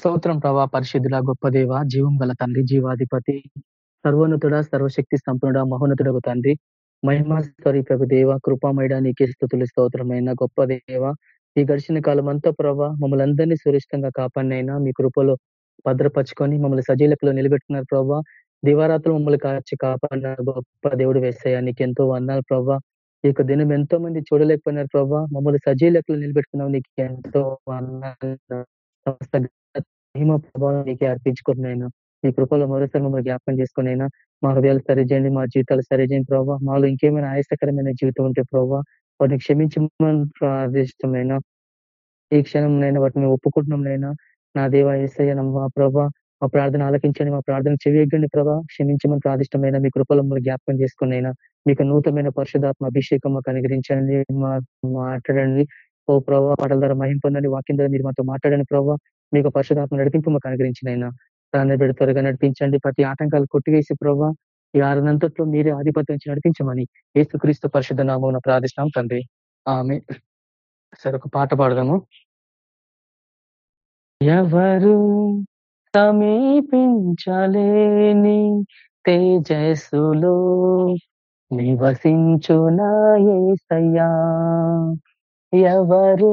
స్తోత్రం ప్రభా పరిశుద్ధుల గొప్ప దేవ జీవం గల తండ్రి జీవాధిపతి సర్వోన్నతుడ సర్వశక్తి సంపన్నుడ మహోన్నతుడకు తండ్రి. మహిమా స్వరూపకు దేవ కృపామయడా నీకే స్థుతులు స్తోత్రమైన గొప్ప దేవ. ఈ గడిచిన కాలం అంతా ప్రభా మమ్మల్ని అందరినీ సురక్షితంగా కాపాడినైనా మీ కృపలో భద్రపరుచుకొని మమ్మల్ని సజీలకులో నిలబెట్టుకున్నారు ప్రభా. దివారాత్రులు మమ్మల్ని కాచి కాపాడిన గొప్ప దేవుడు వేసాయా నీకు ఎంతో వందాలు ప్రభా. ఈ యొక్క దినం ఎంతో మంది చూడలేకపోయినారు ప్రభా. మమ్మల్ని సజీలకులు నిలబెట్టుకున్నావు నీకు ఎంతో మహిమ ప్రభావం నీకే అర్పించుకుంటున్నాయినా మీ కృపలో మరోసారి మమ్మల్ని జ్ఞాపకం చేసుకునైనా మా హృదయాలు సరిచేయండి మా జీవితాలు సరిచేయండి ప్రభావ మాలో ఇంకేమైనా ఆయాసకరమైన జీవితం ఉంటే ప్రభావ వాటిని క్షమించమని ప్రార్థిష్టమైన ఈ క్షణం నైనా వాటిని ఒప్పుకుంటున్నాంనైనా నా దేవ ఏసయ్య మా ప్రభా మా ప్రార్థన ఆలకించండి మా ప్రార్థన చెవియగ్గండి ప్రభా. క్షమించమని ప్రాదిష్టమైన మీ కృపలో మమ్మల్ని జ్ఞాపకం చేసుకున్నైనా మీకు నూతనమైన పరిశుధాత్మ అభిషేకం మాకు అనుగ్రహించండి మాట్లాడండి. ఓ ప్రభావ పాటల ద్వారా మహిం పొందండి వాక్యం ద్వారా మీరు మాతో మాట్లాడండి ప్రభావ మీకు పరిశుధాత్మ నడిపింపు మాకు అనుగ్రహించినైనా ప్రాణ బిడ్డ త్వరగా నడిపించండి. ప్రతి ఆటంకాలు కొట్టివేసి ప్రభావ ఈ ఆరునంతట్లో మీరే ఆధిపత్యం నడిపించమని ఏసుక్రీస్తు పరిశుద్ధ నామం ప్రార్థిస్తున్నాం తండ్రి. ఆమె సరే ఒక పాట పాడదాము. ఎవరు సమీపించలేని తేజస్సులో నివసించునాయ్యా ఎవరు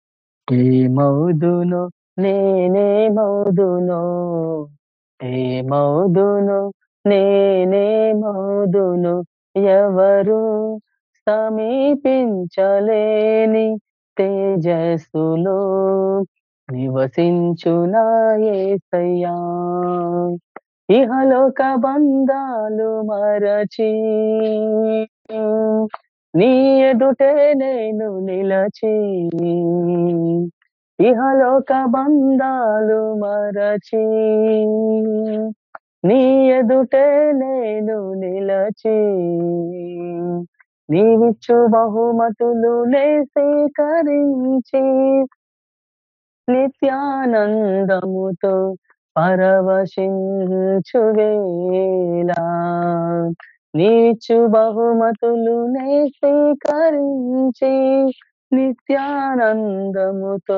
ఏ మౌదును నేనే మౌదును ఏ మౌదును నేనే మౌదును ఎవరు సమీపించలేని తేజస్సులో నివసించునాయేసయ్యా ఇహలోక బంధాలు మరచి నీ ఎదుటే నేను నిలచి ఇహలోక బంధాలు మరచి నీ ఎదుటే నేను నిలచి నీవిచ్చు బహుమతులు నే సేకరించి నిత్యానందముతో పరవశించువేలా నీచు బహుమతులు నే స్వీకరించి నిత్యానందముతో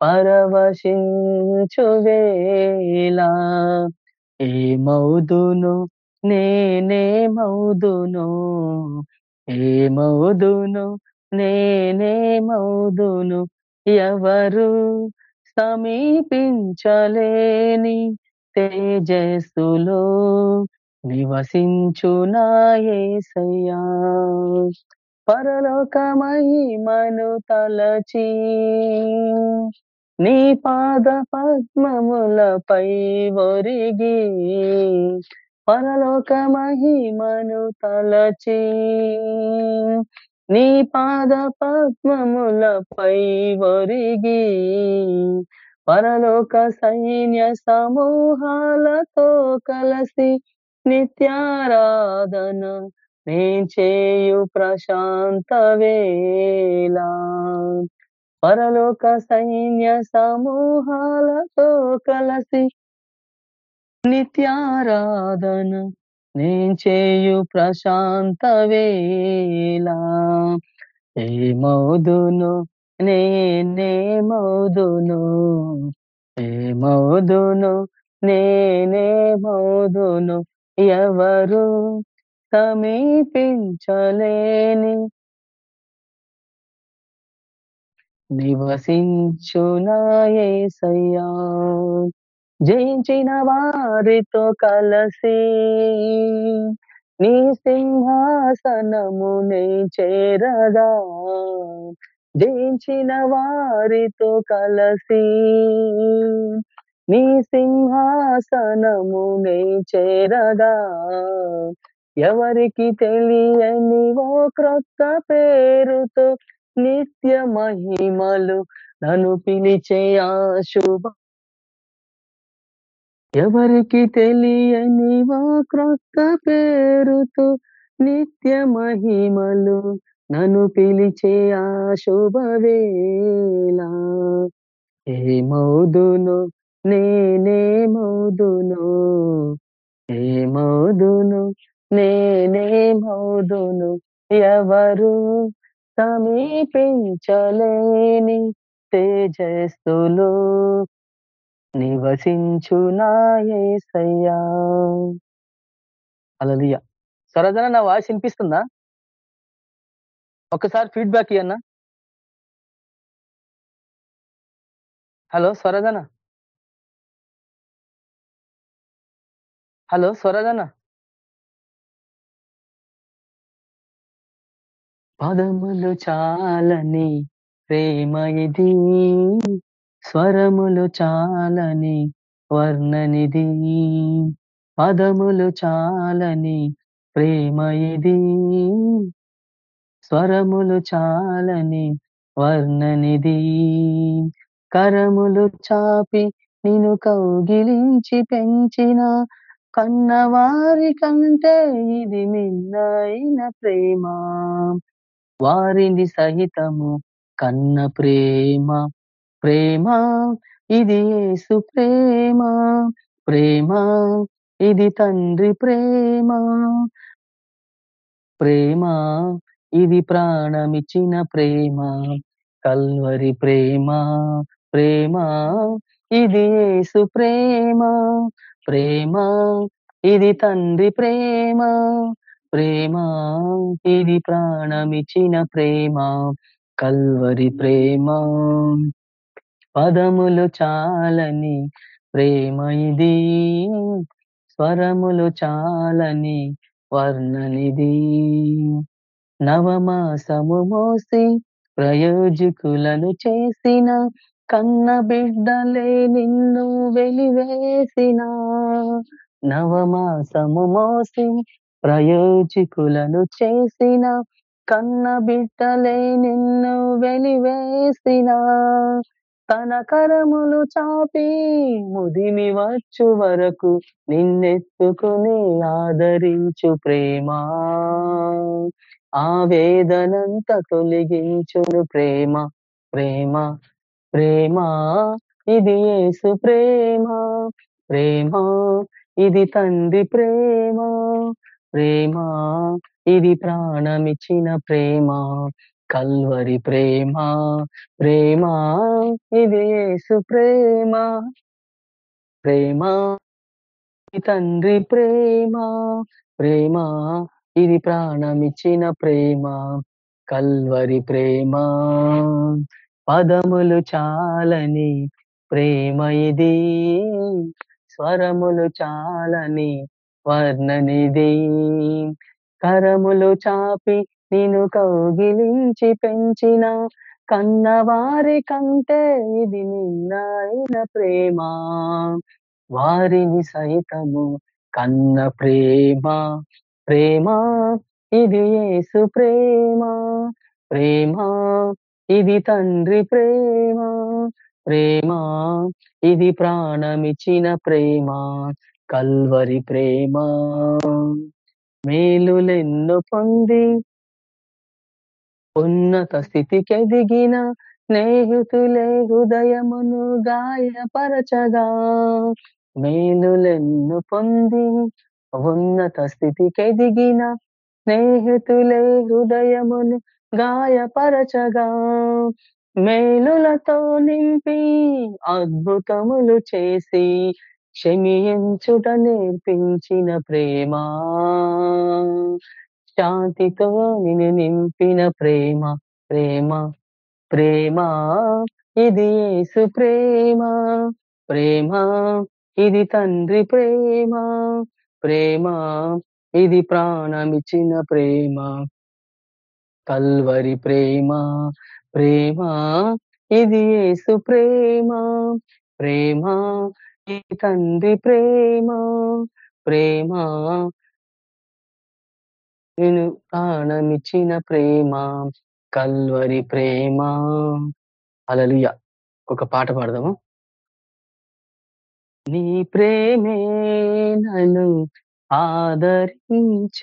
పరవశించువేలా ఏ మౌదును నేనే మౌదును. ఏ మౌదును నేనే మౌదును. ఎవరు సమీపించలేని తేజస్సులో నివసించునాయేసయ్యా పరలోకమై మను తలచి నీ పాద పద్మములపై ఒరిగి పరలోక మహిమను తలచి నీ పాద పద్మములపై ఒరిగి పరలోక సైన్య సమూహాలతో కలసి నిత్యారాధన నేను చేయు ప్రశాంత వేళ. పరలోక సైన్య సమూహాలతో కలసి నిత్యారాధన నేను చేయు ప్రశాంత వేళ. ఏ మౌదును నేనే మౌదును. ఏ మౌదును నేనే మౌదును. ఎవరు సమీపించలేని నివసించునాయసయ్యా. జయించిన వారితో కలసి నీ సింహాసనమునే చేరగా. జయించిన వారితో కలసి నీ సింహాసనము సింహాసనమునే చేరగా. ఎవరికి తెలియని ఓ క్రొత్త పేరుతో నిత్య మహిమలు నన్ను పిలిచే ఆ శుభ. ఎవరికి తెలియని ఓ క్రొత్త పేరుతో నిత్య మహిమలు నన్ను పిలిచే ఆ శుభవేళ. ఏమౌదును నేనేమౌదును ఏమౌదును నేనేమౌదును ఎవరు సమీపించలేని తేజస్సులో నివసించు నాయసయ్యా అలలియ సరదన నా వాయిస్ వినిపిస్తుందా? ఒక్కసారి ఫీడ్బ్యాక్ ఇయ్యన్నా? హలో స్వరదనా హలో స్వరదన పదములు చాలని ప్రేమ ఇది స్వరములు చాలని వర్ణనిది. పదములు చాలని ప్రేమ ఇది స్వరములు చాలని వర్ణనిది. కరములు చాపి నిను కౌగిలించి పెంచిన కన్నవారి కంటే ఇది మిన్నైన ప్రేమ. వారిని సహితము కన్న ప్రేమ. ప్రేమ ఇది యేసు ప్రేమ. ప్రేమ ఇది తండ్రి ప్రేమ. ప్రేమ ఇది ప్రాణమిచ్చిన ప్రేమ. కల్వరి ప్రేమ. ప్రేమ ఇది యేసు ప్రేమ. ప్రేమ ఇది తండ్రి ప్రేమ. ప్రేమ ఇది ప్రాణమిచ్చిన ప్రేమ. కల్వరి ప్రేమ. పదములు చాలని ప్రేమ ఇది. స్వరములు చాలని వర్ణనిది. నవమాసము మోసి ప్రయోజకులను చేసిన కన్న బిడ్డలే నిన్ను వెలివేసిన నవమాసము మోసి ప్రయోజకులను చేసిన కన్న బిడ్డలే నిన్ను వెలివేసిన తన కరములు చాపి ముదిమి వచ్చు వరకు నిన్నెత్తుకుని ఆదరించు ప్రేమా. ఆ వేదనంత తొలగించును ప్రేమ ప్రేమ. ప్రేమ ఇది యేసు ప్రేమ. ప్రేమ ఇది తండ్రి ప్రేమ. ప్రేమ ఇది ప్రాణమిచ్చిన ప్రేమ. కల్వరి ప్రేమ. ప్రేమ ఇది యేసు ప్రేమ. ప్రేమ తండ్రి ప్రేమ. ప్రేమ ఇది ప్రాణమిచ్చిన ప్రేమ. కల్వరి ప్రేమ. పదములు చాలని ప్రేమ ఇది స్వరములు చాలని వర్ణనిది. కరములు చాపి నేను కౌగిలించి పెంచిన కన్నవారి కంటే ఇది నిన్నాయన ప్రేమ. వారిని సైతము కన్న ప్రేమ. ప్రేమ ఇది ఏసు ప్రేమ. ప్రేమ ఇది తండ్రి ప్రేమ ప్రేమ. ఇది ప్రాణమిచ్చిన ప్రేమ కల్వరి ప్రేమ. మేలులెన్ను పొంది ఉన్నత స్థితికి ఎదిగిన స్నేహితులే హృదయమును గాయపరచగా. మేలులెన్ను పొంది ఉన్నత స్థితికి ఎదిగిన స్నేహితులే హృదయమును గాయపరచగా మేలులతో నింపి అద్భుతములు చేసి క్షమించుట నేర్పించిన ప్రేమ. శాంతితో నిన్ను నింపిన ప్రేమ ప్రేమ ప్రేమ ఇది యేసు ప్రేమ. ప్రేమ ఇది తండ్రి ప్రేమ. ప్రేమ ఇది ప్రాణమిచ్చిన ప్రేమ. కల్వరి ప్రేమ ప్రేమ ఇది యేసు ప్రేమ. ప్రేమ ఈ తండ్రి ప్రేమ. ప్రేమ నేను ప్రాణమిచ్చిన ప్రేమ. కల్వరి ప్రేమ. అలలుయ ఒక పాట పాడదాము? నీ ప్రేమే నన్ను ఆదరించేను.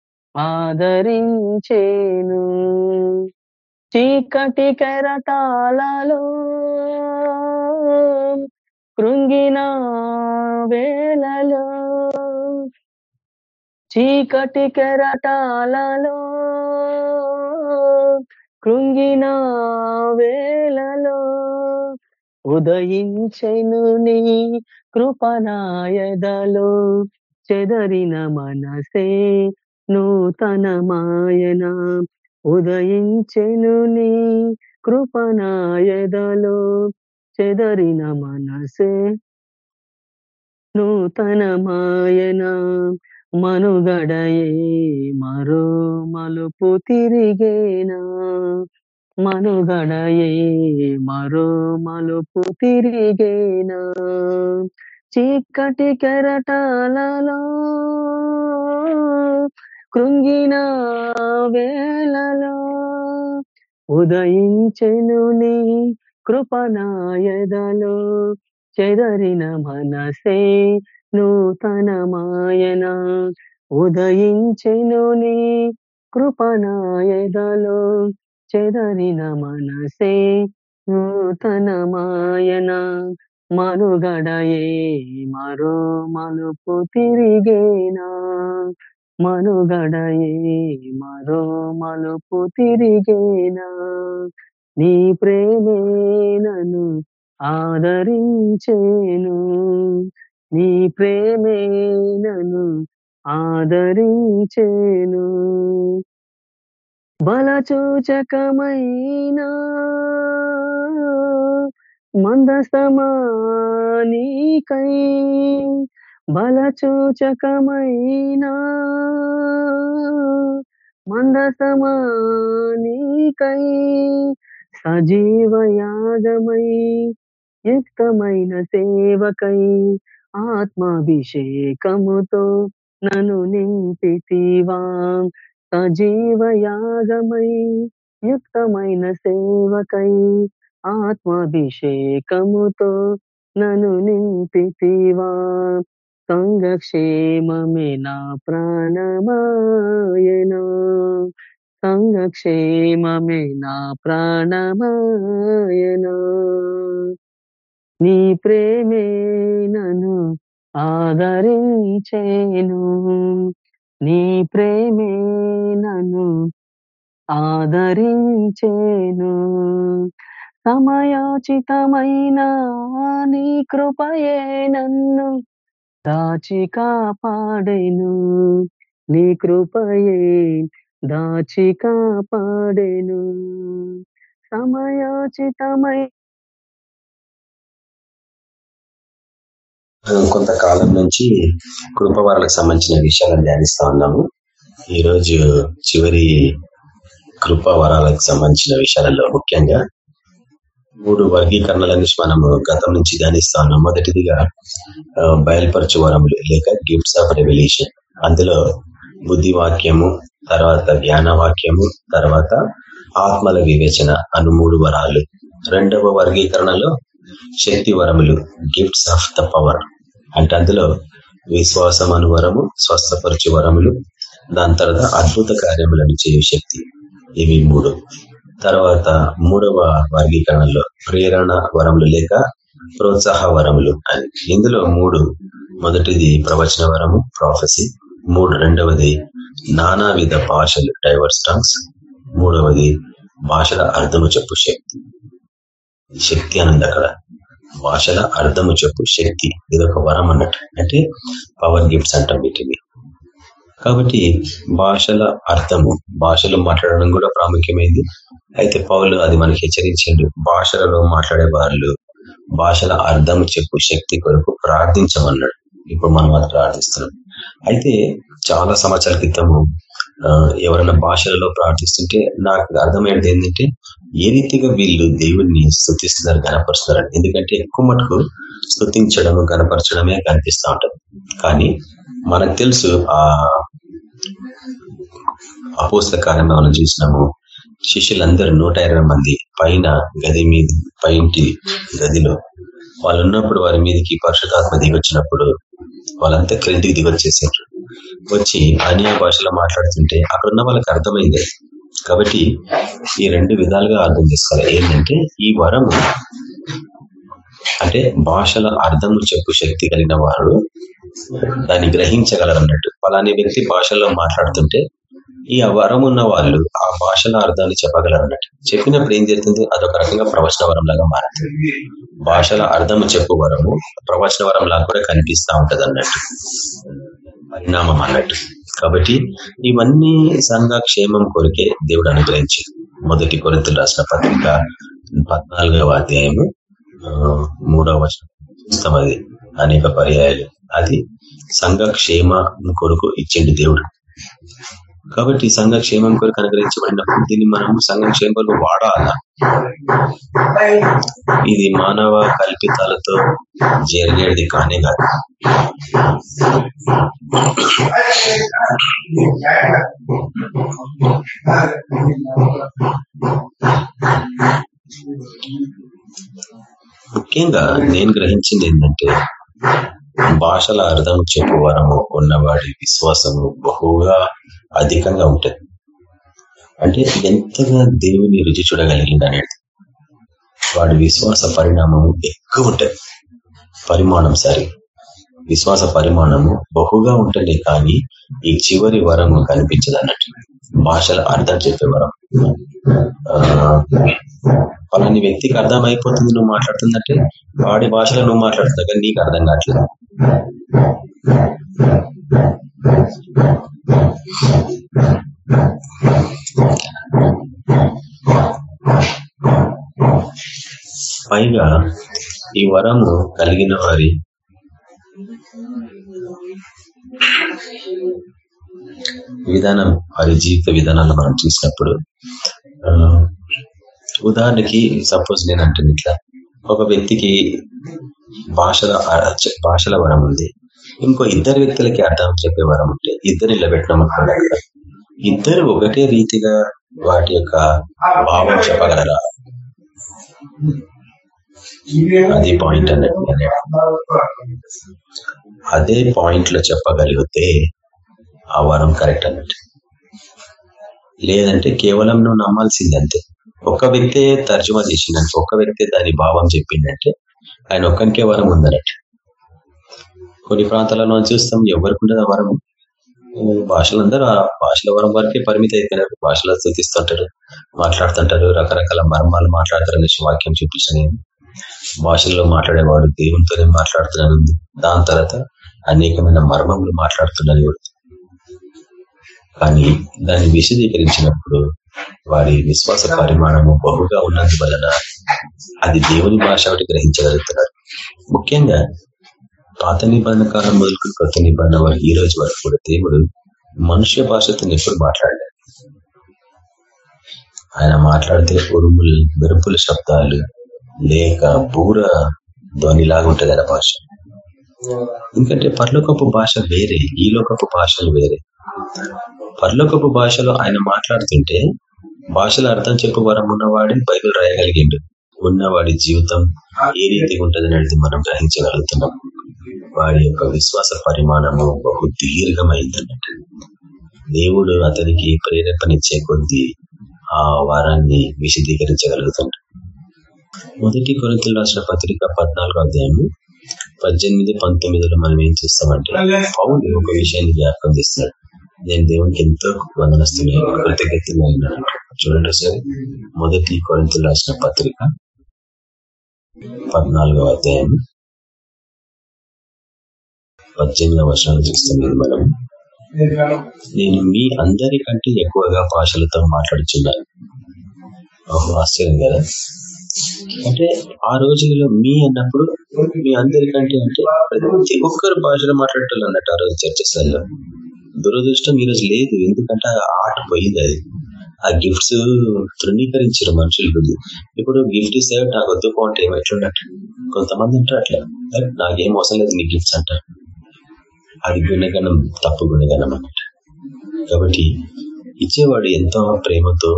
ఆదరించేను. చీకటి కెరటాలలో కృంగిన వేలలో చీకటి కెరటాలలో కృంగిన వేలలో ఉదయించెను నీ కృపనాయదలో చెదరిన మనసే నూతన మాయన ఉదయించెను నీ కృపనాయదలో చెదరిన మనసే. నూతన మాయన మనుగడయే మరో మలుపు తిరిగేనా. మనుగడయే మరో మలుపు తిరిగేనా. చీకటి కెరటాలలో కృంగిన వేళలో ఉదయించెను నీ కృపనాయదలో. చెదరిన మనసే నూతన మాయన ఉదయించెను నీ కృపనాయదలో. చెదరిన మనసే నూతన మాయన మనుగడయే మరో మలుపు తిరిగేనా? మనుగడయే మరో మలుపు తిరిగేనా. నీ ప్రేమే నన్ను ఆదరించేను. నీ ప్రేమే నన్ను ఆదరించేను. బలచూచకమైనా మందస్తమానీకై బలచూచకమైనా మందసమానీకై సజీవయాగమై యుక్తమైన సేవకై ఆత్మాభిషేకముతో నను నింపితివా. సజీవయాగమై యుక్తమైన సేవకై ఆత్మాభిషేకముతో నను నింపితివా. సంఘక్షేమమే నా ప్రాణమాయనా? సంఘక్షేమమే నా ప్రాణమాయనా? నీ ప్రేమే నన్ను ఆదరించేను. నీ ప్రేమే నన్ను ఆదరించేను. సమయోచితమైన నీ కృపయే నన్ను దాచి కాపాడేను నీ కృపయే దాచి కాపాడేను సమయోచితమై కొంతకాలం నుంచి కృపవారాలకు సంబంధించిన విషయాలను ధ్యానిస్తా ఉన్నాము. ఈరోజు చివరి కృపవరాలకు సంబంధించిన విషయాలలో ముఖ్యంగా మూడు వర్గీకరణల మనం మనము గతం నుంచి ధ్యానిస్తా ఉన్నాం మొదటిదిగా బయలుపరచు వరములు లేక గిఫ్ట్స్ ఆఫ్ రెవల్యూషన్ అందులో బుద్ధి వాక్యము తర్వాత జ్ఞాన వాక్యము తర్వాత ఆత్మల వివేచన అను మూడు వరాలు. రెండవ వర్గీకరణలో శక్తి వరములు గిఫ్ట్స్ ఆఫ్ ద పవర్ అంటే అందులో విశ్వాసం అను వరము స్వస్థపరచు వరములు దాని తర్వాత అద్భుత కార్యములను చేయు శక్తి. ఇవి మూడు. తర్వాత మూడవ వర్గీకరణలో ప్రేరణ వరములు లేక ప్రోత్సాహ వరములు అని. ఇందులో మూడు మొదటిది ప్రవచన వరము ప్రాఫెసీ మూడు రెండవది నానావిధ భాషలు డైవర్స్ టంగ్స్ మూడవది భాషల అర్థము చెప్పు శక్తి. శక్తి అనంది అక్కడ. భాషల అర్థము చెప్పు శక్తి. ఇది ఒక వరం అన్నట్టు అంటే పవర్ గిఫ్ట్స్ అంటాం వీటిని. కాబట్టి భాషల అర్థము భాషలు మాట్లాడడం కూడా ప్రాముఖ్యమైంది. అయితే పౌలు అది మనకి హెచ్చరించండు. భాషలలో మాట్లాడే వాళ్ళు భాషల అర్థం చెప్పు శక్తి కొరకు ప్రార్థించమన్నాడు. ఇప్పుడు మనం అది ప్రార్థిస్తున్నాం. అయితే చాలా సంవత్సరాల క్రితము ఎవరైనా భాషలలో ప్రార్థిస్తుంటే నాకు అర్థమయ్యేది ఏంటంటే ఏ రీతిగా వీళ్ళు దేవుణ్ణి స్థుతిస్తున్నారు గనపరుస్తున్నారు ఎందుకంటే ఎక్కువ మటుకు స్థుతించడము గనపరచడమే కనిపిస్తూ ఉంటుంది. కానీ మనకు తెలుసు ఆ అపోస్త కార్యంలో మనం చూసినాము. శిష్యులందరూ నూట మంది పైన గది మీద పైంటి గదిలో. వాళ్ళు ఉన్నప్పుడు వారి మీదకి పరిశుధాత్మ దిగొచ్చినప్పుడు వాళ్ళంతా క్రిందికి దిగొచ్చేసారు వచ్చి అన్య భాషలో మాట్లాడుతుంటే అక్కడ ఉన్న వాళ్ళకి అర్థమైంది. కాబట్టి ఈ రెండు విధాలుగా అర్థం చేసుకోవాలి. ఏంటంటే ఈ వరం అంటే భాషల అర్థము చెప్పు శక్తి కలిగిన వారు దాన్ని గ్రహించగలరు అన్నట్టు పలాని వ్యక్తి భాషల్లో మాట్లాడుతుంటే ఈ వరం ఉన్న వాళ్ళు ఆ భాషల అర్థాన్ని చెప్పగలరు అన్నట్టు చెప్పినప్పుడు ఏం జరుగుతుంది? అదొక రకంగా ప్రవచన వరం లాగా మారుతుంది. భాషల అర్థము చెప్పు వరము ప్రవచన వరం లాగా కూడా కనిపిస్తా ఉంటది అన్నట్టు పరిణామం అన్నట్టు. కాబట్టి ఇవన్నీ సంఘ క్షేమం కొరికే దేవుడు అనుగ్రహించి మొదటి కొరింతలు రాసిన పత్రిక పద్నాలుగవ అధ్యాయము మూడవ వచనం. చూస్తాం అది అనేక పర్యాయాలు. అది సంఘక్షేమ కొరకు ఇచ్చిండు దేవుడు. కాబట్టి సంఘక్షేమం కొరకు అనుగ్రహించబడినప్పుడు దీన్ని మనం సంఘ కొరకు వాడాలా. ఇది మానవ కల్పితాలతో జరిగేది కానే కాదు. ముఖ్యంగా నేను గ్రహించింది ఏంటంటే భాషల అర్థం చెప్పు వరము ఉన్నవాడి విశ్వాసము బహుగా అధికంగా ఉంటుంది. అంటే ఎంతగా దేవుని రుచి చూడగలిగింది అనేది వాడి విశ్వాస పరిణామము ఎక్కువ ఉంటుంది. పరిమాణం సరే. విశ్వాస పరిమాణము బహుగా ఉంటుంది కానీ ఈ చివరి వరము కనిపించదు అన్నట్టు భాషల అర్థం చెప్పే వరం. పలాని వ్యక్తికి అర్థం అయిపోతుంది నువ్వు మాట్లాడుతుందంటే వాడి భాషలో నువ్వు మాట్లాడుతున్నావు కానీ నీకు అర్థం కావట్లేదు. పైగా ఈ వరము కలిగిన వారి విధానం వారి జీవిత విధానాన్ని మనం చూసినప్పుడు ఉదాహరణకి సపోజ్ నేను అంటే ఇట్లా ఒక వ్యక్తికి భాషల భాషల వరం ఉంది. ఇంకో ఇద్దరు వ్యక్తులకి అర్థం చెప్పే వరం ఉంటే ఇద్దరు నిలబెట్టినాం అనుకోండి ఇద్దరు ఒకటే రీతిగా వాటి యొక్క భావం చెప్పగలరా? అది పాయింట్ అన్నట్టు అదే పాయింట్లో చెప్పగలిగితే ఆ వరం కరెక్ట్ అన్నట్టు. లేదంటే కేవలం నువ్వు నమ్మాల్సింది అంతే. ఒక్క వ్యక్తే తర్జుమా చేసిందంటే ఒక్క వ్యక్తే దాని భావం చెప్పిందంటే ఆయన ఒక్కరికే వరం ఉందన్నట్టు. కొన్ని ప్రాంతాలలో చూస్తాం ఎవరికి ఉండదు వరం. భాషలందరూ ఆ భాషల వరం వరకే పరిమితి అయిపోయినారు. భాషలో స్థుతిస్తుంటారు మాట్లాడుతుంటారు రకరకాల మర్మాలు మాట్లాడతారు అనేసి వాక్యం చూపించిన భాషల్లో మాట్లాడేవాడు దేవునితోనే మాట్లాడుతున్నాను దాని తర్వాత అనేకమైన మర్మములు మాట్లాడుతున్నాను కానీ దాన్ని విశదీకరించినప్పుడు వారి విశ్వాస పరిమాణము బహుగా ఉన్నందు వలన అది దేవుని భాష ఒకటి గ్రహించగలుగుతున్నారు. ముఖ్యంగా పాత నిబంధన కాలం మొదలుకుని కొత్త నిబంధన వరకు ఈ రోజు వరకు కూడా దేవుడు మనుష్య భాషతో ఎప్పుడు మాట్లాడలేదు. ఆయన మాట్లాడితే ఉరుములు మెరుపుల శబ్దాలు లేక బూర ధ్వనిలాగా ఉంటుంది ఆయన భాష. ఎందుకంటే పర్లోకపు భాష వేరే ఈ లోకపు భాషలు వేరే. పర్లోకపు భాషలో ఆయన మాట్లాడుతుంటే భాషల అర్థం చెప్పు వరం ఉన్నవాడి బైబిల్ రాయగలిగిండు. ఉన్నవాడి జీవితం ఏ రీతిగా ఉంటుంది అనేది మనం గ్రహించగలుగుతున్నాం. వాడి యొక్క విశ్వాస పరిమాణము బహు దీర్ఘమైందన్నట్టు దేవుడు అతనికి ప్రేరేపణిచ్చే కొద్ది ఆ వారాన్ని విశదీకరించగలుగుతాడు మొదటి కొరతలు రాసిన పత్రిక పద్నాలుగో అధ్యాయము పద్దెనిమిది పంతొమ్మిదిలో మనం ఏం చేస్తామంటే పౌలు ఒక విషయాన్ని జ్ఞాపకం చేస్తున్నాడు. నేను దేవునికి ఎంతో వందనస్తున్నాను కృతజ్ఞతలు చూడండి సరే మొదటి కొరింతలు రాసిన పత్రిక పద్నాలుగవ అధ్యాయం. పద్దెనిమిదవ వర్షాలు చూస్తున్నాను మనం నేను మీ అందరికంటే ఎక్కువగా భాషలతో మాట్లాడుచున్నాను. ఆశ్చర్యం కదా. అంటే ఆ రోజులలో మీ అన్నప్పుడు మీ అందరికంటే అంటే ప్రతి ఒక్కరు భాషలో మాట్లాడటం అన్నట్టు ఆ రోజు చర్చస్లలో దురదృష్టం ఈ రోజు లేదు. ఎందుకంటే ఆట పోయింది అది. ఆ గిఫ్ట్స్ తృణీకరించారు మనుషులు ఇప్పుడు. గిఫ్ట్ ఇస్తే నాకు వద్దు పోంటే ఎట్లున్నట్టు కొంతమంది అంటారు అట్లా. నాకేం అవసరం లేదు నీ గిఫ్ట్స్ అంటారు అది గుణగణం తప్పు గుణగణం అన్నట్టు కాబట్టి ఇచ్చేవాడు ఎంతో ప్రేమతో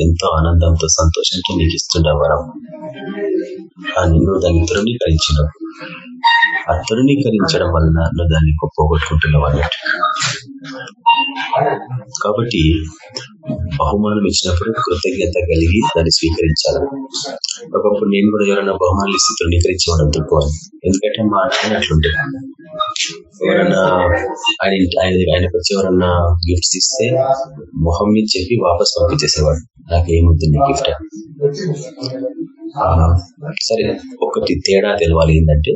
ఎంతో ఆనందంతో సంతోషంతో నీకు ఇస్తుండ వరం కానీ నువ్వు దాన్ని తృణీకరించినప్పుడు ఆ తృణీకరించడం వలన నువ్వు దాన్ని పోగొట్టుకుంటున్నావు అన్నట్టు కాబట్టి బహుమానం ఇచ్చినప్పుడు కృతజ్ఞత కలిగి దాన్ని స్వీకరించాలి. ఒకప్పుడు నేను కూడా ఎవరైనా బహుమానాలు ఇస్తే తృణీకరించేవాడు అనుకోవాలి. ఎందుకంటే మా ఆయన అట్లుంటే ఎవరన్నా ఆయన ఇంటి- ఆయన ఆయనకు వచ్చి ఎవరన్నా గిఫ్ట్స్ ఇస్తే మొహం మీద చెప్పి వాపస్ పంపించేసేవాడు. నాకేముంది నీ గిఫ్ట్ సరే. ఒకటి తేడా తెలవాలి ఏంటంటే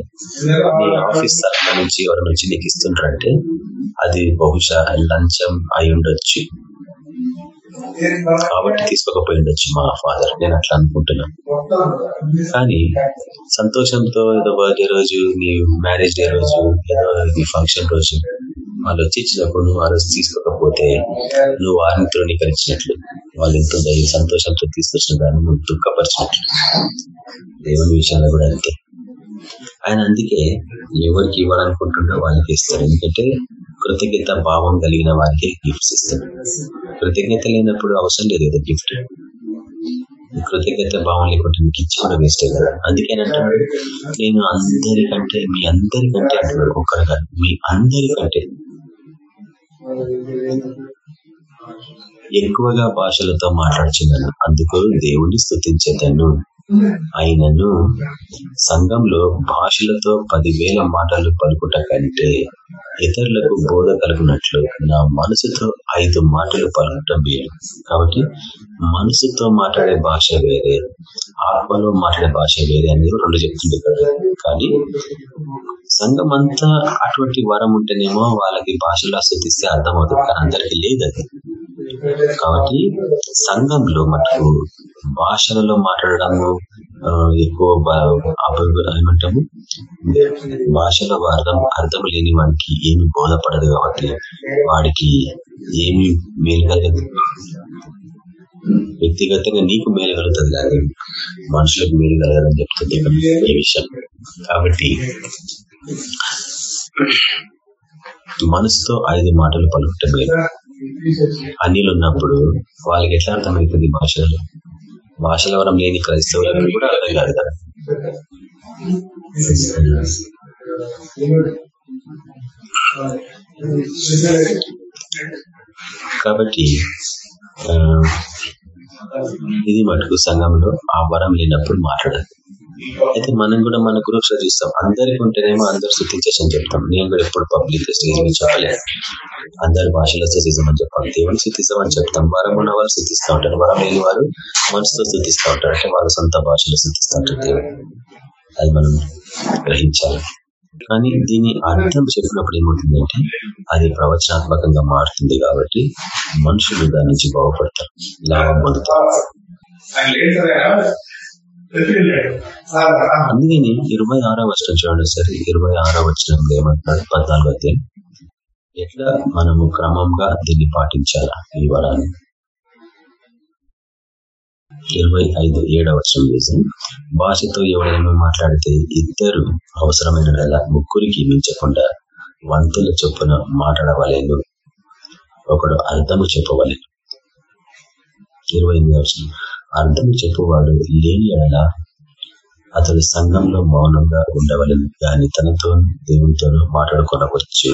నీ ఆఫీస్ తరఫు నుంచి ఎవరి నుంచి నీకు ఇస్తుంటారంటే అది బహుశా లంచం అయి ఉండొచ్చు. కాబట్టి తీసుకోకపోయి ఉండొచ్చు మా ఫాదర్. నేను అట్లా అనుకుంటున్నాను. కానీ సంతోషంతో ఏదో బర్త్డే రోజు నీ మ్యారేజ్ డే రోజు ఏదో నీ ఫంక్షన్ రోజు వాళ్ళు వచ్చి ఇచ్చినప్పుడు నువ్వు ఆ రోజు తీసుకోకపోతే నువ్వు వారిని తృణీకరించినట్లు వాళ్ళు ఎంతో దయ- సంతోషంతో తీసుకొచ్చిన దాన్ని నువ్వు దుఃఖపరిచినట్లు. దేవుని విషయాలు కూడా అంతే. ఆయన అందుకే ఎవరికి ఇవ్వాలనుకుంటున్నా వాళ్ళకి ఇస్తారు. ఎందుకంటే కృతజ్ఞత భావం కలిగిన వారికి గిఫ్ట్స్ ఇస్తారు. కృతజ్ఞత లేనప్పుడు అవసరం లేదు కదా గిఫ్ట్ కృతజ్ఞత భావం లేకుంటే మీకు ఇచ్చి కూడా వేస్టే కదా. అందుకేనంటున్నాడు నేను అందరికంటే మీ అందరికంటే అంటున్నాడు ఒక్కరు కాదు మీ అందరికంటే. ఎక్కువగా భాషలతో మాట్లాడుచున్నాను. అందుకు దేవుణ్ణి స్థుతించేదను ఆయనను సంఘంలో భాషలతో పదివేల మాటలు పలుకుట కంటే ఇతరులకు బోధ కలుగునట్లు నా మనసుతో ఐదు మాటలు పలుకటం వేరు కాబట్టి మనసుతో మాట్లాడే భాష వేరే ఆత్మలో మాట్లాడే భాష వేరే అనేది రెండు చెప్తుంది కదా కానీ సంఘం అంతా అటువంటి వరం ఉంటేనేమో వాళ్ళకి భాషలో స్థుతిస్తే అర్థమవుతుంది. కానీ అందరికీ లేదు అది కాబట్టి సంఘంలో మటుకు భాషలలో మాట్లాడడము ఎక్కువ ఏమంటాము భాషలో అర్థం అర్థం లేని వాడికి ఏమి బోధపడదు కాబట్టి వాడికి ఏమి మేలు కలగదు. వ్యక్తిగతంగా నీకు మేలు కలుగుతుంది కానీ మనుషులకు మేలు కలగదని చెప్తుంది ఈ విషయం. కాబట్టి మనసుతో ఐదు మాటలు పలుకుట మేలు అన్నిలు ఉన్నప్పుడు వాళ్ళకి ఎట్లా అర్థమవుతుంది భాషలు? భాషల వరం లేని క్రైస్తవులకు కూడా అర్థం కాదు కదా. కాబట్టి ఆ, ఇది మటుకు సంఘంలో ఆ వరం లేనప్పుడు మాట్లాడాలి అయితే మనం కూడా మన గ్రూప్స్లో చూస్తాం. అందరికి ఉంటేనేమో అందరు స్థుతించేసని చెప్తాం. నేను కూడా ఎప్పుడు పబ్లిక్ స్టేజ్ చెప్పలేదు అందరి భాషలో స్థుతిస్తామని చెప్పాలి. దేవుని స్థుతిస్తామని చెప్తాం. వరం ఉన్న వారు స్థుతిస్తూ ఉంటారు. వరం లేని వారు మనసుతో స్థుతిస్తూ ఉంటారు. అంటే వాళ్ళ సొంత భాషలో స్థుతిస్తూ ఉంటారు దేవుడు. అది మనం గ్రహించాలి. కానీ దీని అర్థం చెప్పినప్పుడు ఏమవుతుందంటే అది ప్రవచనాత్మకంగా మారుతుంది కాబట్టి మనుషులు దాని నుంచి బాగుపడతారు. లాభం పొందుతారు. అందుకని ఇరవై ఆరో వచ్చిన చూడండి సరే. ఇరవై ఆరో వచ్చిన ఏమంటున్నాడు? పద్నాలుగు అధ్యాయం. ఎట్లా మనము క్రమంగా దీన్ని పాటించాలా ఈ వరాన్ని? ఇరవై ఐదు ఏడవ వచనం చేసి భాషతో ఎవరైనా మాట్లాడితే ఇద్దరు అవసరమైన నెల ముగ్గురికి మించకుండా వంతుల చొప్పున మాట్లాడవలేను. ఒకడు అర్థము చెప్పవలేను. ఇరవై ఎనిమిది అర్థం చెప్పువాడు లేని ఎడల అతడు సంఘంలో మౌనంగా ఉండవలను కానీ తనతో దేవునితోనూ మాట్లాడుకోనవచ్చు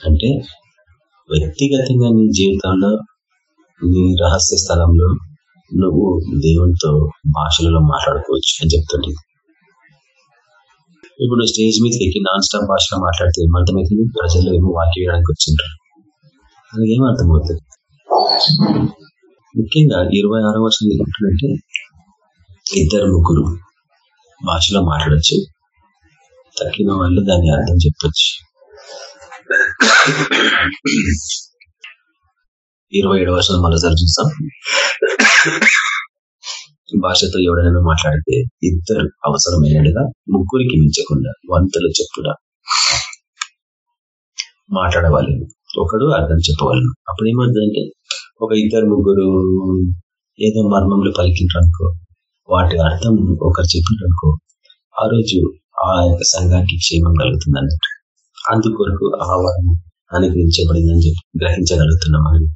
అంటే వ్యక్తిగతంగా నీ జీవితంలో నీ రహస్య స్థలంలో నువ్వు దేవునితో భాషలలో మాట్లాడుకోవచ్చు అని చెప్తుంది ఇప్పుడు స్టేజ్ మీదకి ఎక్కి నాన్ స్టాప్ భాషలో మాట్లాడితే ఏమర్థమవుతుంది ప్రజల్లో ఏమో వాక్య వేయడానికి వచ్చింటారు అది ఏం అర్థమవుతుంది ముఖ్యంగా ఇరవై ఆరో వర్షం ఏంటంటే ఇద్దరు ముగ్గురు భాషలో మాట్లాడచ్చు. తగ్గిన వాళ్ళు దాన్ని అర్థం చెప్పచ్చు. ఇరవై ఏడు వర్షాలు మరోసారి చూస్తాం. భాషతో ఎవడైనా మాట్లాడితే ఇద్దరు అవసరమైనట్టుగా ముగ్గురికి మించకుండా వంతులు చెప్పుడా మాట్లాడవాలి ఒకడు అర్థం చెప్పవాలను. అప్పుడు ఏమవుతుందంటే ఒక ఇద్దరు ముగ్గురు ఏదో మర్మంలో అనుకో వాటి అర్థం ఒకరు చెప్పిననుకో ఆ రోజు ఆ యొక్క సంఘానికి క్షేమం కలుగుతుంది అన్నట్టు అందుకొరకు ఆ వరం అనుగ్రహించబడిందని చెప్పి గ్రహించగలుగుతున్నాం అని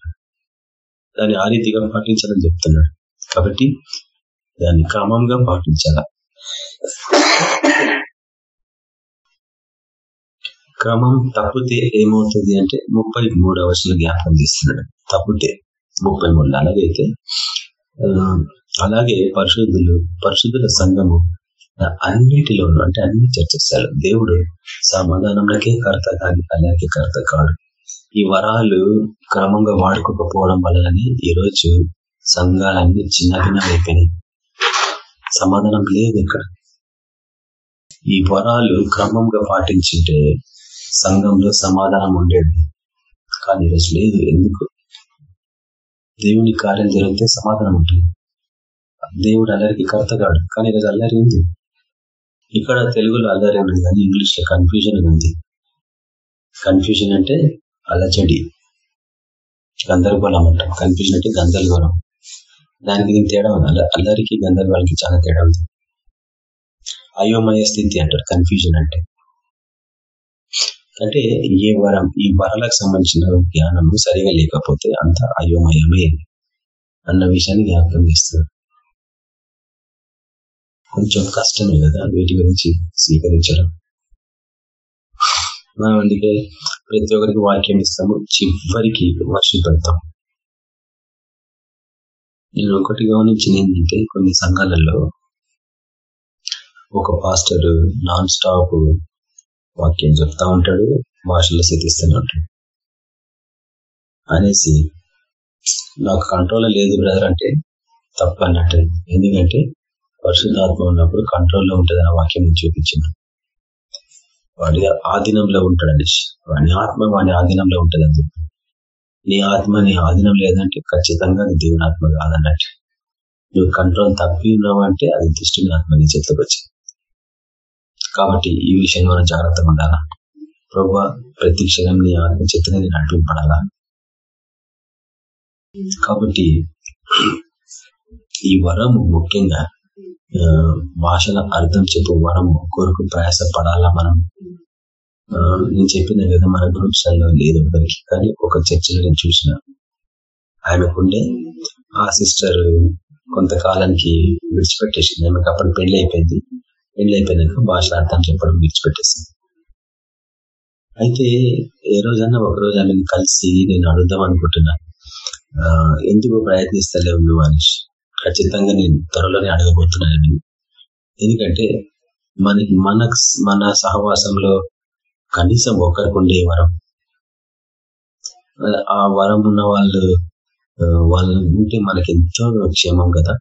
దాన్ని ఆ రీతిగా పాటించాలని చెప్తున్నాడు. కాబట్టి దాన్ని క్రమంగా పాటించాల? క్రమం తప్పితే ఏమవుతుంది అంటే ముప్పై మూడు వర్షాలు జ్ఞాపకం చేస్తున్నాడు. తప్పితే ముప్పై మూడు అలాగైతే అలాగే పరిశుద్ధులు పరిశుద్ధుల సంఘము అన్నిటిలోనూ అంటే అన్ని చర్చిస్తారు దేవుడు సమాధానంలోకే కర్త కానీ అలాగే కర్త కాడు. ఈ వరాలు క్రమంగా వాడుకోకపోవడం వల్లనే ఈరోజు సంఘాలన్నీ చిన్న భిన్నమైపోయినాయి సమాధానం లేదు ఇక్కడ. ఈ వరాలు క్రమంగా పాటించింటే సంఘంలో సమాధానం ఉండేది. కానీ ఈరోజు లేదు. ఎందుకు? దేవుని కార్యం జరిగితే సమాధానం ఉంటుంది. దేవుడు అల్లరికి కర్తగాడు కానీ ఈరోజు అల్లరి ఉంది. ఇక్కడ తెలుగులో అల్లరి ఉంది కానీ ఇంగ్లీష్లో కన్ఫ్యూజన్ ఉంది. కన్ఫ్యూజన్ అంటే అలజడి. గందరగోళం అంటాం. కన్ఫ్యూజన్ అంటే గందరగోళం. దానికి దీనికి తేడా ఉంది. అల్ల అల్లరికి గందరగోళానికి చాలా తేడా ఉంది. అయోమయ స్థితి అంటారు. కన్ఫ్యూజన్ అంటే. అంటే ఏ వరం ఈ వరాలకు సంబంధించిన జ్ఞానము సరిగా లేకపోతే అంత అయోమయమే అన్న విషయాన్ని జ్ఞాపకం చేస్తారు. కొంచెం కష్టమే కదా వీటి గురించి స్వీకరించడం. మనం అందుకే ప్రతి ఒక్కరికి వాక్యం ఇస్తాము చివరికి వర్షం పెడతాం నేను ఒకటి గమనించిన ఏంటంటే కొన్ని సంఘాలలో ఒక పాస్టర్ నాన్ స్టాప్ వాక్యం చెప్తా ఉంటాడు భాషలో స్థితిస్తూనే ఉంటాడు. అనేసి నాకు కంట్రోల్ లేదు బ్రదర్ అంటే తప్పు అన్నట్టు. ఎందుకంటే పరిశుద్ధాత్మ ఉన్నప్పుడు కంట్రోల్లో ఉంటుంది అన్న వాక్యం నేను చూపించిన వాడి ఆధీనంలో ఉంటాడు అనేసి వాడి ఆత్మ వాడి ఆధీనంలో ఉంటుంది అని చెప్పి. నీ ఆత్మ నీ ఆధీనం లేదంటే ఖచ్చితంగా అది దేవుని ఆత్మ కాదన్నట్టు. నువ్వు కంట్రోల్ తప్పి ఉన్నావంటే అది దుష్టుని ఆత్మ నీ చేతికి వచ్చింది. కాబట్టి ఈ విషయంలో మనం జాగ్రత్తగా ఉండాలా? ప్రభు ప్రతి క్షణం నీ ఆత్మ చేతనే నేను నడిపింపడాలా? కాబట్టి ఈ వరము ముఖ్యంగా భాషల అర్థం చెప్పు వరం కొరకు ప్రయాసపడాలా మనం నేను చెప్పిన కదా మన గ్రూప్స్లో లేదు ఒకరికి కానీ ఒక చర్చలో నేను చూసిన. ఆమెకుండే ఆ సిస్టర్ కొంతకాలానికి విడిచిపెట్టేసింది. ఆమెకు అప్పుడు పెళ్ళి అయిపోయింది. పెళ్ళి అయిపోయినాక భాష అర్థం చెప్పడం విడిచిపెట్టేసింది. అయితే ఏ రోజన్నా ఒక రోజు ఆమెను కలిసి నేను అడుగుదాం అనుకుంటున్నా. ఎందుకు ప్రయత్నిస్తలేవు నువ్వు అని ఖచ్చితంగా నేను త్వరలోనే అడగబోతున్నాను ఎందుకంటే మన మన మన సహవాసంలో కనీసం ఒకరికి ఉండే వరం. ఆ వరం ఉన్న వాళ్ళు వాళ్ళు ఉంటే మనకి ఎంతో క్షేమం కదా.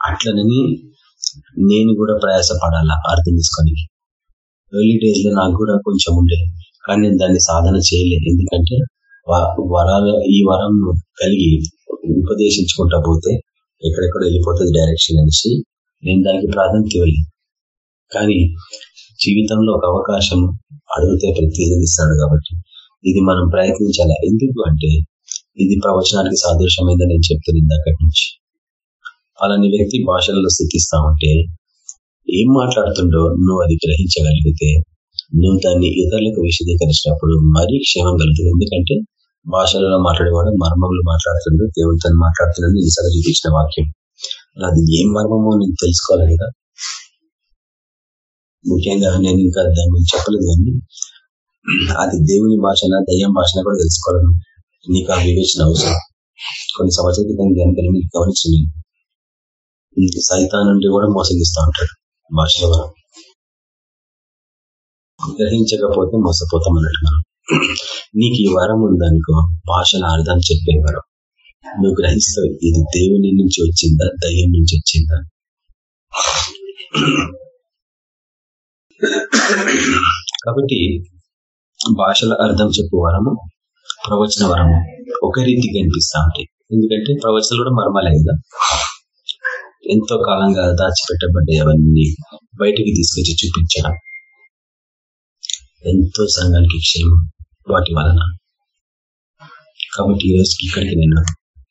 అట్లనని నేను కూడా ప్రయాసపడాలా అర్థం చేసుకొని. ఎర్లీ డేస్లో నాకు కూడా కొంచెం ఉండే కానీ నేను దాన్ని సాధన చేయలే ఎందుకంటే వరాల ఈ వరం కలిగి ఉపదేశించుకుంటా పోతే ఎక్కడెక్కడ వెళ్ళిపోతుంది డైరెక్షన్ అనేసి నేను దానికి ప్రాధాన్యత ఇవ్వలేదు. కానీ జీవితంలో ఒక అవకాశం అడిగితే ప్రతిదిస్తాడు కాబట్టి ఇది మనం ప్రయత్నించాలా? ఎందుకు అంటే ఇది ప్రవచనానికి సాదృశ్యమైందని నేను చెప్తున్నాను ఇందాకటి నుంచి. అలాంటి వ్యక్తి భాషలలో స్థితిస్తా ఉంటే ఏం మాట్లాడుతుండో నువ్వు అది గ్రహించగలిగితే నువ్వు దాన్ని ఇతరులకు విశదీకరించినప్పుడు మరీ క్షేమం కలుగుతుంది. ఎందుకంటే భాషలలో మాట్లాడేవాడు మర్మములు మాట్లాడుతుండో దేవుడితో మాట్లాడుతున్నాడు ఈసారి చూపించిన వాక్యం. అది ఏం మర్మమో నేను తెలుసుకోవాలి కదా. ముఖ్యంగా నేను ఇంకా దాని గురించి చెప్పలేదు కానీ అది దేవుని భాషన దయ్యం భాషన కూడా తెలుసుకోవాలను నీకు ఆ వివేచన అవసరం. కొన్ని సంవత్సరాల క్రితం జ్ఞానం మీకు గమనించింది. సైతాన్ నుండి కూడా మోసగిస్తూ ఉంటాడు భాషల వరం గ్రహించకపోతే మోసపోతాం అన్నట్టు మనం. నీకు ఈ వరం ఉందనుకో భాషల అర్థం చెప్పే వరం. నువ్వు గ్రహిస్తావు ఇది దేవుని నుంచి వచ్చిందా దయ్యం నుంచి వచ్చిందా? కాబట్టి భాషల అర్థం చెప్పు వరము ప్రవచన వరము ఒక రీతిగా అనిపిస్తా ఉంటాయి. ఎందుకంటే ప్రవచనలు కూడా మర్మాలే కదా. ఎంతో కాలంగా దాచిపెట్టబడ్డాయి అవన్నీ బయటికి తీసుకొచ్చి చూపించడం ఎంతో సంఘానికి క్షేమం వాటి వలన. కాబట్టి ఈరోజు ఇక్కడికి నేను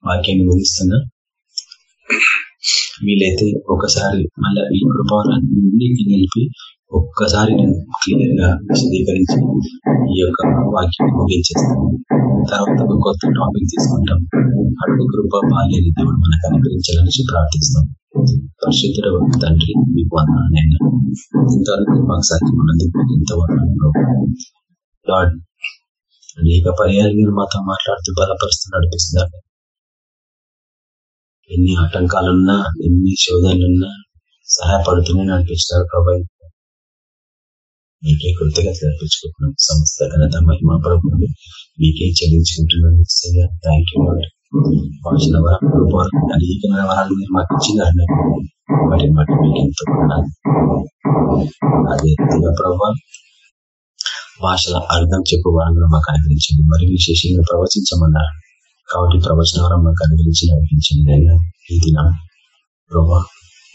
వాక్యాన్ని ముగిస్తున్నా. వీలైతే ఒకసారి మళ్ళీ ఈ కృపాలన్నింటినీ నిలిపి ఒక్కసారి నేను క్లియర్గా విశదీకరించి ఈ యొక్క వాక్యాన్ని ముగించేస్తాను. తర్వాత ఒక కొత్త టాపిక్ తీసుకుంటాం. అడుగు కృప బాల్యాన్ని దేవుడు మనకు అనుగ్రహించాలని ప్రార్థిస్తాం. పరిశుద్ధుడ తండ్రి మీకు వందనాలైనా ఇంతవరకు మాకు సాధ్యమైనందుకు మీకు ఇంత వందనాలు. అనేక పర్యాలు మీరు మాతో మాట్లాడుతూ బలపరుస్తూ నడిపిస్తున్నారు. ఎన్ని ఆటంకాలున్నా ఎన్ని శోధనలున్నా సహాయపడుతూనే నడిపిస్తున్నారు ప్రభా. మీకే కృతజ్ఞత అర్పించుకుంటున్నాం. సంస్థ ఘనత మహిమ ప్రభుత్వం మీకే చెల్లించుకుంటున్నాను థ్యాంక్ యూ భాషల వరకు అనేకమైన వరాలు మీరు మాకు ఇచ్చినారు వాటిని బట్టి మీకు ఎంతో అదే ప్రభావ భాషల అర్థం చెప్పు కూడా మాకు అనుగ్రహించింది మరి విశేషంగా ప్రవచించమన్నారు కాబట్టి ప్రవచన వరం మాకు అనుగ్రహించి నడిపించింది అయినా ఈ దిన ప్రభా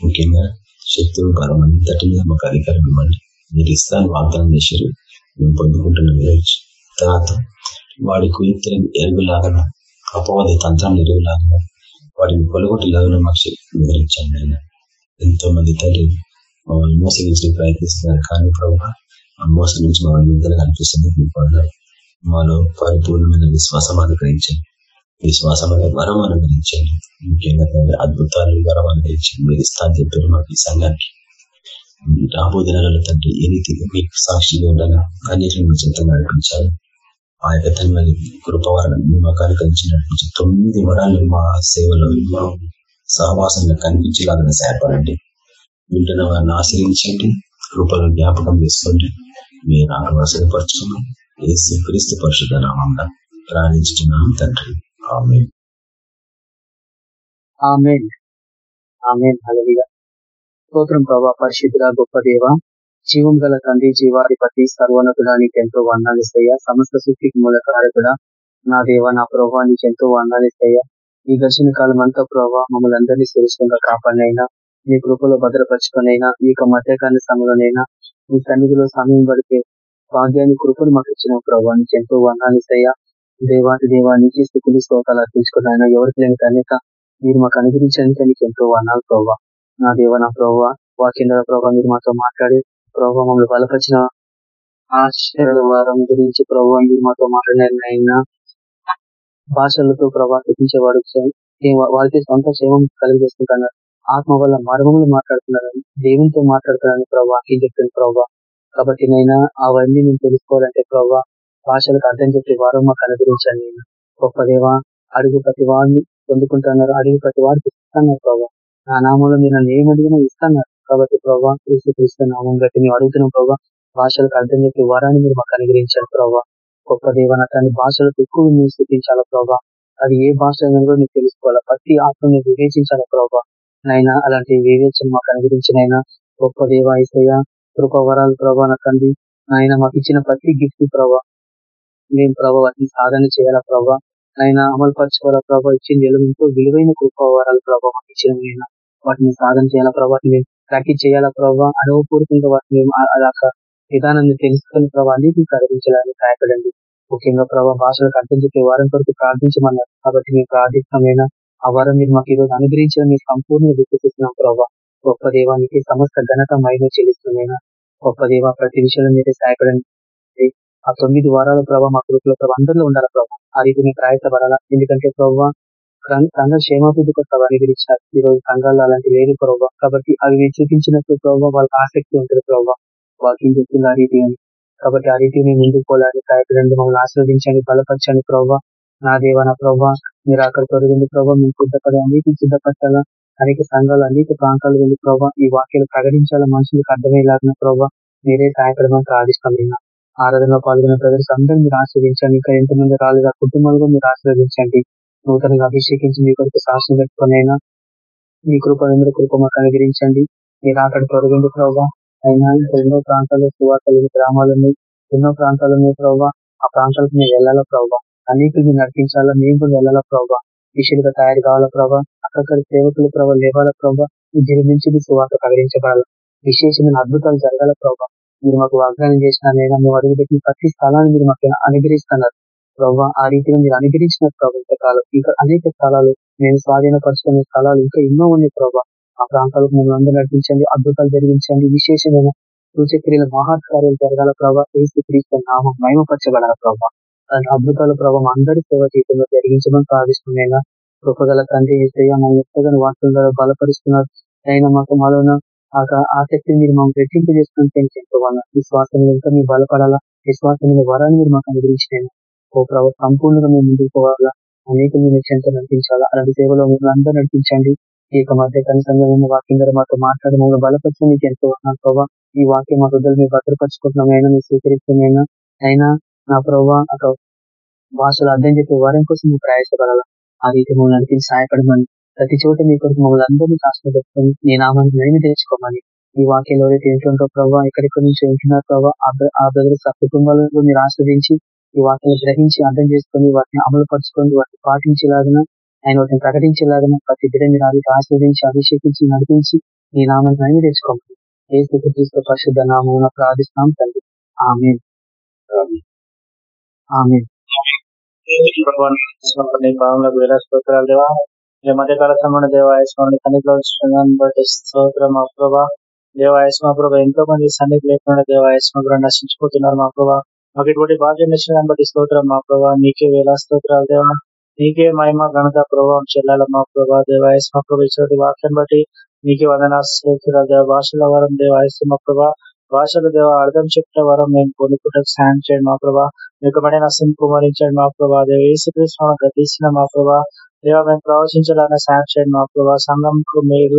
ముఖ్యంగా శక్తులు బలం అంతటి మీద మాకు అధికారం ఇవ్వండి మీరు ఇస్తాను వాగ్దానం చేశారు మేము పొందుకుంటున్నాం ఈరోజు తర్వాత వాడి కుయుక్తులను ఎరుగులాగా అపవాది తంత్రం ఎరుగులాగా వాటిని కొలగొట్టలాగా మాకు శక్తి వివరించండి ఆయన ఎంతో మంది తల్లి మమ్మల్ని మోసగించి ప్రయత్నిస్తున్నారు. కానీ ప్రభావ ఆ మోసం నుంచి మమ్మల్ని విడుదల కనిపిస్తుంది మాలో పరిపూర్ణమైన విశ్వాసం అనుగ్రహించండి. విశ్వాసం అనే వరం అనుగ్రహించండి. ముఖ్యంగా అద్భుతాలు వరం అనుగ్రహించండి. మీరు ఇస్తా చెప్పారు మాకు ఈ సంఘానికి. రాబో దినాలలో తండ్రి ఏ రీతిగా మీకు సాక్షిగా ఉండాలా అన్నిటిని మీ చెంత నడిపించాలి. ఆ యొక్క తన కృపవరాన్ని మాకు అనుకరించి తొమ్మిది వరాలు మా సేవలో మా సహవాసంలో కనిపించేలాగా సేపడండి వింటున్న వారిని ఆశ్రయించండి. కృపను జ్ఞాపకం చేసుకోండి. మీరు ఆకర్షపరచుకున్నాం ఏసు క్రీస్తు పరిశుద్ధ నామంగా ప్రార్థించుతున్నాం తండ్రి. ఆమె ఆమె ఆమె స్తోత్రం ప్రభా పరిశుద్ధుల గొప్ప దేవ. జీవం గల తండ్రి జీవాధిపతి సర్వోన్నతుడానికి ఎంతో వందాలిస్తయ్యా సమస్త సృష్టికి మూలకారకుడా. నా దేవ నా ప్రభావ నీకు ఎంతో వందాలిస్తయ్యా ఈ ఘర్షణ కాలం అంతా ప్రభావ మమ్మల్ని అందరినీ సురక్షితంగా కాపాడినైనా మీ కృపలో భద్రపరచుకునైనా ఈ యొక్క మధ్యకాల సమయంలోనైనా మీ సన్నిధిలో సమయం పడితే భాగ్యాన్ని కృపను మాకు ఇచ్చిన ప్రభావ నీకు ఎంతో వందాలిస్తయ్యా దేవాటి దేవానికి స్థితిని శ్లోకాలు అర్పించుకున్న ఎవరికి లేని కనుక మీరు మాకు అనుగ్రహించడానికి నీకు ఎంతో వర్ణాలు ప్రభావ నా దేవ నా ప్రభావ వాక్యం ప్రభావ మీరు మాతో మాట్లాడి ప్రభావ మమ్మల్ని బలపరిచిన ఆశ్చర్య వారం గురించి ప్రభావ మీరు మాతో మాట్లాడిన భాషలతో ప్రభావ తెప్పించేవాడు వారికి సొంత క్షేమం కలిగజేసుకుంటున్నారు. ఆత్మ వల్ల మర్మములు మాట్లాడుతున్నారని దేవునితో మాట్లాడుతున్నారని ప్రభావ వాక్యం చెప్తుంది ప్రభావ కాబట్టి నైనా అవన్నీ నేను తెలుసుకోవాలంటే ప్రభావ భాషలకు అర్థం చెప్పే వారు మాకు అనుగ్రహించాను నేను గొప్ప దేవ అడుగు ప్రతి వారిని పొందుకుంటున్నారు అడుగు ప్రతి వారికి ఇస్తున్నారు ప్రభావ నా నామంలో మీరు నన్ను ఏమడిగినా ఇస్తున్నారు. కాబట్టి ప్రభావ క్రీస్తు నామం గట్టి మేము అడుగుతున్నాం ప్రభావ భాషలకు అర్థం చెప్పి వరాన్ని మీరు మాకు అనుగ్రహించాలి ప్రభావ గొప్ప దేవనటాన్ని భాషలకు ఎక్కువ మీరు స్థితించాలా ప్రభావ అది ఏ భాష కూడా తెలుసుకోవాలి తెలుసుకోవాలా. ప్రతి ఆత్మని వివేచించాలి ప్రభావ నైనా అలాంటి వివేచన మాకు అనుగ్రహించినైనా గొప్ప దేవ ఐసయ కృప వరాలు ప్రభావ నా తండ్రి. ఆయన మాకు ఇచ్చిన ప్రతి గిఫ్ట్ ప్రభా మేము ప్రభావ వాటిని సాధన చేయాలా ప్రభా. ఆయన అమలు పరచుకోవాలా ప్రభావ ఇచ్చిన ఎంతో విలువైన కృప వరాలు ప్రభావ మాకు ఇచ్చిన వాటిని సాధన చేయాలా ప్రభావ ప్రాక్టీస్ చేయాలా ప్రభావ అనుభవపూర్వకంగా వాటిని అలా విధానాన్ని తెలుసుకుని ప్రభావ అన్నిటిని ప్రకటించాలని సహాయపడండి ముఖ్యంగా ప్రభావ భాషలకు అర్థం చెప్పే వారం కొరకు ప్రార్థించమన్నారు. కాబట్టి మేము ప్రార్థిస్తామైనా ఆ వారం మీరు మాకు ఈరోజు అనుగ్రహించిన మీరు సంపూర్ణ విశ్వసిస్తున్నాం ప్రభావ గొప్ప దేవానికి సమస్త ఘనత మైన చెల్లిస్తున్నాయినా గొప్ప దేవ ప్రతి విషయంలో మీరే సహాయపడండి. ఆ తొమ్మిది వారాల ప్రభావ మా గ్రూప్లో ప్రభావ అందరిలో ఉండాలి ప్రభావ ఆ రీతి మీకు ప్రయాసపడాలా? ఎందుకంటే ప్రభావ సంఘ క్షేమాభివృద్ధి కోసం అనుగ్రహించారు ఈ రోజు సంఘాలు అలాంటి లేదు ప్రభావ. కాబట్టి అవి చూపించినట్టు ప్రభావ వాళ్ళకి ఆసక్తి ఉంటుంది ప్రభావ. వాకింగ్ చేస్తుంది ఆ రీతి అని. కాబట్టి ఆ రీతి మేము ముందుకు పోలాలి కార్యక్రమం మమ్మల్ని ఆస్వాదించండి బలపరచండి ప్రభావ. నా దేవ నా ప్రభావ. మీరు అక్కడ తొలగింది ప్రభావ మేము సిద్ధపడే అన్నిటిని సిద్ధపరచాలా? అనేక సంఘాలు అనేక ప్రాంతాలు వెళ్ళి ప్రభావ. ఈ వాక్యాలు ప్రకటించాలా? మనుషులకు అర్థమయ్యేలాగిన ప్రభావ. మీరే సహాయపడమని ప్రార్థిస్తాం ఆరాధనలో పాల్గొన్న ప్రజలకు అందరూ మీరు ఆశ్రదించండి ఇంకా ఎంతమంది రాలేదు ఆ కుటుంబాలు మీరు ఆశ్రదించండి నూతనంగా అభిషేకించి మీ కొరకు సాక్షి పెట్టుకునైనా మీ కృప ఎందుకు కృప మాకు అనుగ్రహించండి. మీరు అక్కడ తొలగింది ప్రభావ అయినా ఎన్నో ప్రాంతాల్లో సువార్తలు గ్రామాలను ఎన్నో ప్రాంతాలను ప్రభావ ఆ ప్రాంతాలకు మీరు వెళ్ళాలా ప్రభావ అనేకులు మీరు నడిపించాలా? మేము కూడా వెళ్ళాలా ప్రభావ విషయంగా తయారు కావాలా ప్రభావ అక్కడ సేవకులు ప్రభావ లేవాలా ప్రభావ ఉద్యోగం నుంచి మీ సువార్త ప్రకటించగల విశేషమైన అద్భుతాలు జరగాల ప్రభావ మీరు మాకు వాగ్దానం చేసిన లేదా మేము అడుగుపెట్టిన ప్రతి స్థలాన్ని మీరు మాకు అనుగ్రహిస్తున్నారు. ప్రభావ ఆ రీతిగా మీరు అనుగ్రహించినారు ప్రభావ ఇంతకాలం ఇంకా అనేక స్థలాలు మేము స్వాధీనపరుచుకునే స్థలాలు ఇంకా ఎన్నో ఉన్నాయి ప్రభావ ఆ ప్రాంతాలకు మేము అందరూ నడిపించండి అద్భుతాలు జరిగించండి విశేషమైన సూచక్రియల మహాత్కార్యాలు జరగాల ప్రభావ ఏసు క్రీస్తు నామం మహిమపరచబడాల ప్రభావ అలాంటి అద్భుతాల ప్రభావం అందరి సేవ జీవితంలో జరిగించడం ప్రార్థిస్తున్నాయినా. కృపగల తండ్రి ఏసయ్య మా ఎంతగానో వాక్యం ద్వారా బలపరుస్తున్నారు. అయినా మాకు మాలోన ఉన్న ఆ ఆసక్తిని మీరు మాకు రెట్టింపు చేసుకుని పెంచుకోవాలా విశ్వాసం ఇంకా మీరు బలపడాలా? విశ్వాసం వరాన్ని మీరు మాకు అనుగ్రహించినాయి ఓ ప్రభావ సంపూర్ణంగా మేము ముందుకు పోవాలా? అనేక మీరు చెంత నడిపించాలా? అలాంటి సేవలో మిమ్మల్ని అందరూ నడిపించండి. ఈ యొక్క మధ్య కనీసంగా మేము వాక్యం ద్వారా మాతో మాట్లాడి మమ్మల్ని బలపరచడం మీకు ఎంతో. ప్రభావ ఈ వాక్యం మా వద్దలు మీరు భద్రపరచుకుంటున్నాం. అయినా మీరు స్వీకరిస్తున్నాయినా అయినా నా ప్రభావ అక్కడ భాషలు అర్థం చెప్పే వారం కోసం మీరు ప్రయాసపడాలా? ఆ రీతి మమ్మల్ని నడిపించి సహాయపడమని. ప్రతి చోట మీ కొరకు మమ్మల్ని అందరినీ కాస్త పెట్టుకొని నీ నామాన్ని మేము తెలుసుకోమని ఈ వాక్యంలో ఎవరైతే ఏంటంటో ప్రభావ ఎక్కడెక్కడి నుంచి ఉంటున్నారు ప్రభావ ఆ బ్రదర్స్ ఆ కుటుంబాలను మీరు ఆస్వాదించి ఈ వాటిని గ్రహించి అర్థం చేసుకొని వాటిని అమలు పరుచుకొని వాటిని పాటించేలాగా ఆయన వాటిని ప్రకటించేలాగా ప్రతి బిడ్డ మీరు ఆస్వాదించి అభిషేకించి నడిపించి ఈ నామాన్ని మేము తెచ్చుకోమని ఏ స్థితి తీసుకు పరిశుద్ధ నామం ప్రార్థిస్తాం తండ్రి ఆమె ఆమె వేల స్తోత్రాలు దేవా ఈ మధ్యకాల సమయంలో దేవాయస్వామి కనిపించిన బట్టి స్తోత్రం మా ప్రభా. దేవాయస్మ ప్రభా ఎంతో మంది సన్నిధి లేకుండా దేవాయస్మ ప్రభా నశించిపోతున్నారు మా ప్రభా. మాకు ఇటువంటి భాగ్యం ఇచ్చిన బట్టి స్తోత్రం. మా ప్రభా నీకే వేలా స్తోత్రాలు దేవా. నీకే మహిమ ఘనత ప్రభావం చెల్లాల మా ప్రభా మా ప్రభా ఇటువంటి వాక్యం బట్టి నీకే వందనా స్తోత్రాలు దేవ. భాషల వరం దేవాయస్మ ప్రభా. భాషలు దేవ అర్థం చెప్పిన వరం మేము కొనుక్కుంటే సాయం చేయండి మా ప్రభా. మీకు పడిన నష్టం కుమరించండి మా ప్రభా దేవ. ఏసుకృష్ణ గతిసిన మా ప్రభా. దేవ మేము ప్రవచించాలని సాయం చేయండి మా ప్రభా. సంఘంకు మీరు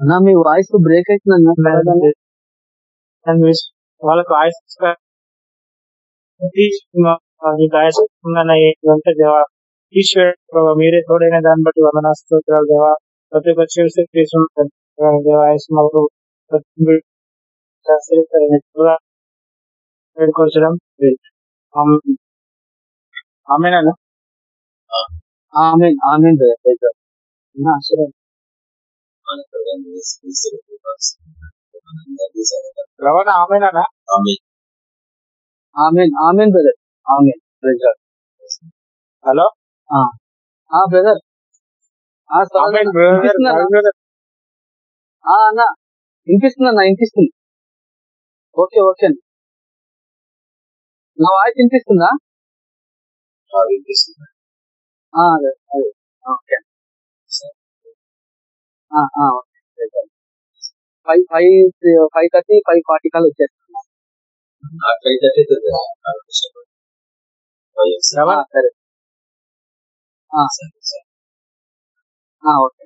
అన్నా మీ వాయిస్ బ్రేక్ అవుతుంది వాళ్ళకు ఆయుష్ తీసివేయ మీరే తోడైన దాన్ని బట్టి వందనా స్తోత్రాలు దేవా. ప్రతి ఒక్క చేసి వేడుకొచ్చడం ఆమెనా ఆమె ఆమె సరే. రవాణ ఆమెనా. ఆమె ఆమె బ్రదర్ ఆమె హలో? ఆ. బ్రదర్ ఆమెన్ బ్రదర్ అన్న? వినిపిస్తుందా అన్న? వినిపిస్తుంది. ఓకే ఓకే అన్న. నా వాయిస్ వినిపిస్తుందా. ఆ, అదే అదే. Okay. Five five five thirty five forty call వచ్చేస్తున్నా రవాణ సరే ఆ, ఓకే